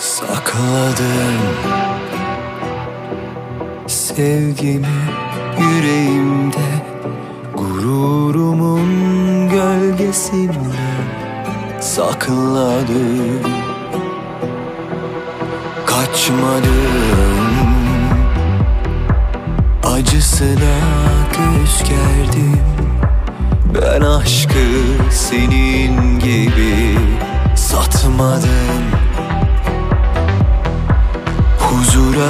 Sakladım Sevgimi yüreğimde Gururumun gölgesinde Sakladım. Kaçmadım. Acısına göz gerdim. Ben aşkı senin gibi satmadım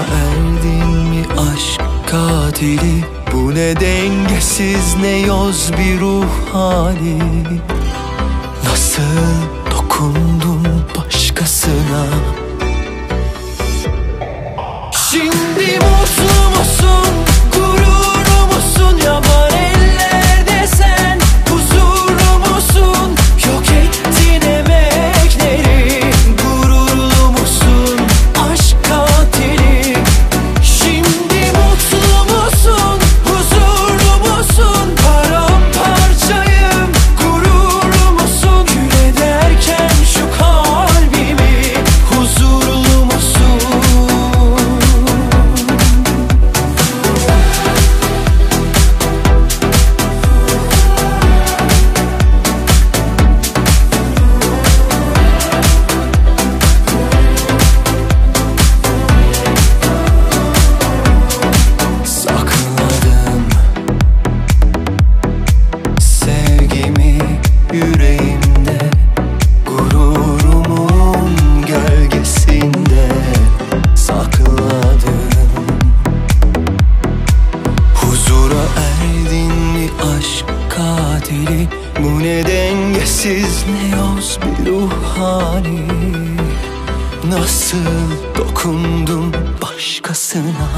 erdin mi aşk katili? Bu ne dengesiz ne yoz bir ruh hali. Nasıl dokundun başkasına katili Bu ne dengesiz ne yoz bir ruh hali. Nasıl dokundum başkasına